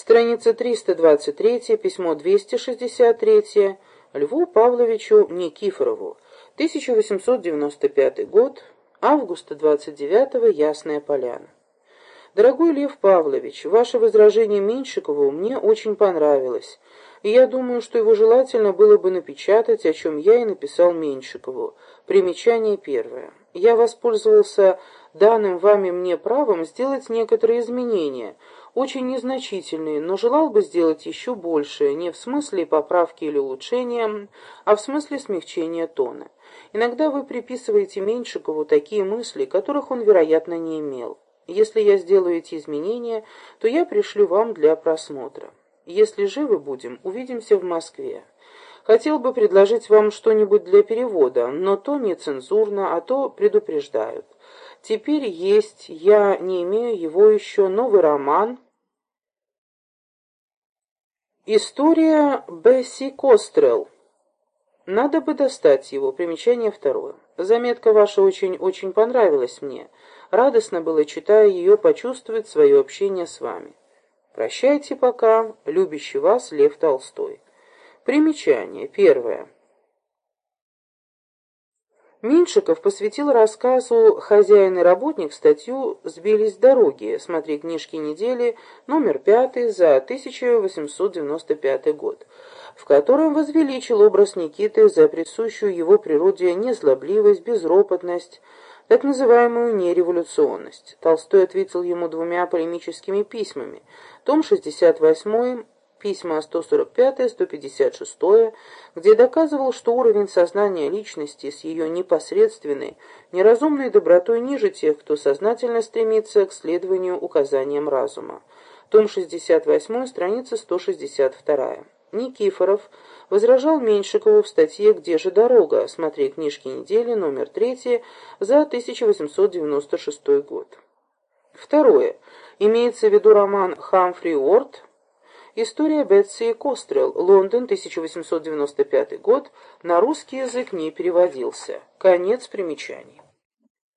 Страница 323, письмо 263, Льву Павловичу Никифорову, 1895 год, августа 29 Ясная Поляна. Дорогой Лев Павлович, ваше возражение Меньшикову мне очень понравилось, и я думаю, что его желательно было бы напечатать, о чем я и написал Меньшикову. Примечание первое. Я воспользовался данным вами мне правом сделать некоторые изменения – очень незначительные, но желал бы сделать еще большее, не в смысле поправки или улучшения, а в смысле смягчения тона. Иногда вы приписываете Меньшикову такие мысли, которых он, вероятно, не имел. Если я сделаю эти изменения, то я пришлю вам для просмотра. Если живы будем, увидимся в Москве. Хотел бы предложить вам что-нибудь для перевода, но то не цензурно, а то предупреждают. Теперь есть, я не имею его еще, новый роман История Бесси Кострелл. Надо бы достать его. Примечание второе. Заметка ваша очень-очень понравилась мне. Радостно было, читая ее, почувствовать свое общение с вами. Прощайте пока, любящий вас Лев Толстой. Примечание. Первое. Меньшиков посвятил рассказу «Хозяин и работник» статью «Сбились дороги». Смотри книжки недели, номер пятый за 1895 год, в котором возвеличил образ Никиты за присущую его природе незлобливость, безропотность, так называемую нереволюционность. Толстой ответил ему двумя полемическими письмами. Том 68 письма 145-156, где доказывал, что уровень сознания личности с ее непосредственной, неразумной добротой ниже тех, кто сознательно стремится к следованию указаниям разума. Том 68, страница 162. Никифоров возражал Меньшикову в статье «Где же дорога?» Смотри книжки недели, номер 3, за 1896 год. Второе. Имеется в виду роман «Хамфри Уорд» История Бетси Кострелл, Лондон, 1895 год, на русский язык не переводился. Конец примечаний.